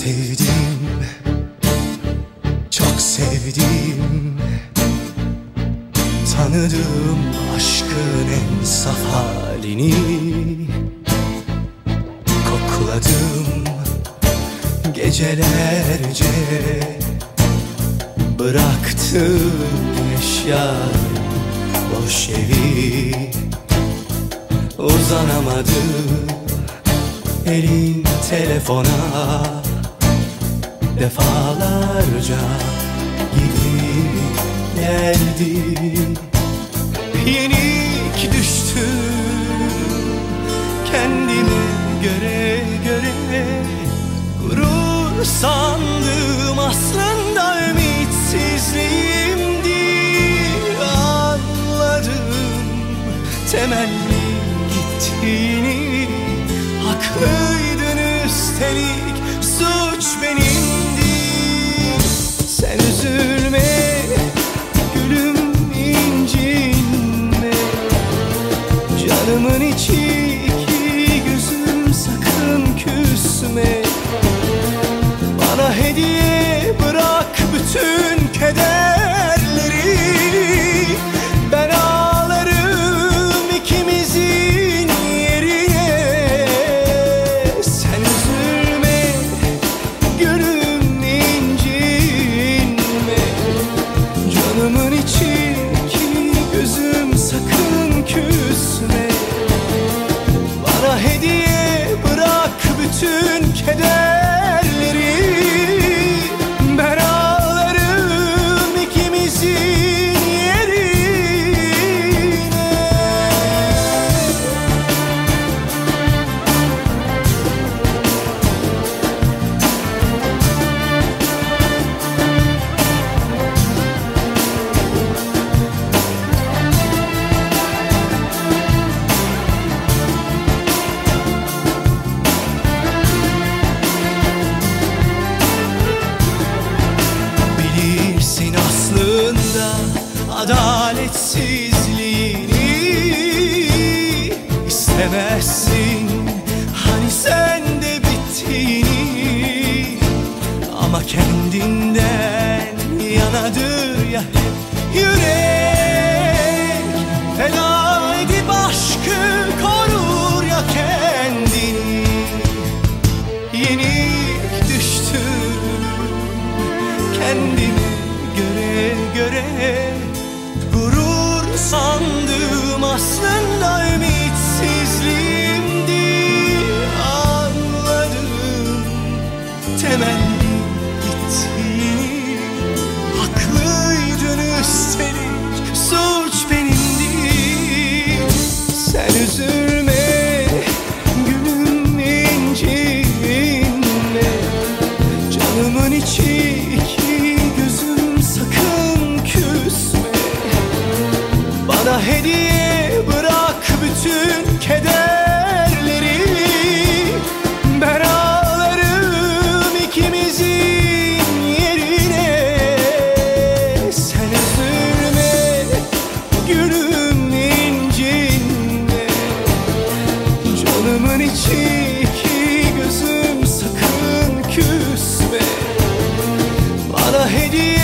sevdim Çok sevdim. Tanıdım aşkın en saf halini Kokladım gecelerce. Bıraktım eşya boş evi. Uzanamadım elin telefona Defalarca gidip geldi Yenik düştüm. Kendime göre göre Gurur sandım. Aslında ümitsizliğimdi Anladım temelli gittiğini. Haklıydın üstelik suç benimdi hediye bırak bütün kederleri. Ben ağlarım ikimizin yerine Sen üzülme gülüm incinme. Canımın içi iki gözüm sakın küsme. Bana hediye bırak bütün kederleri istemezsin Hani sen de bittiğini Ama kendinden yanadır ya. Hep yürek temelli hediyem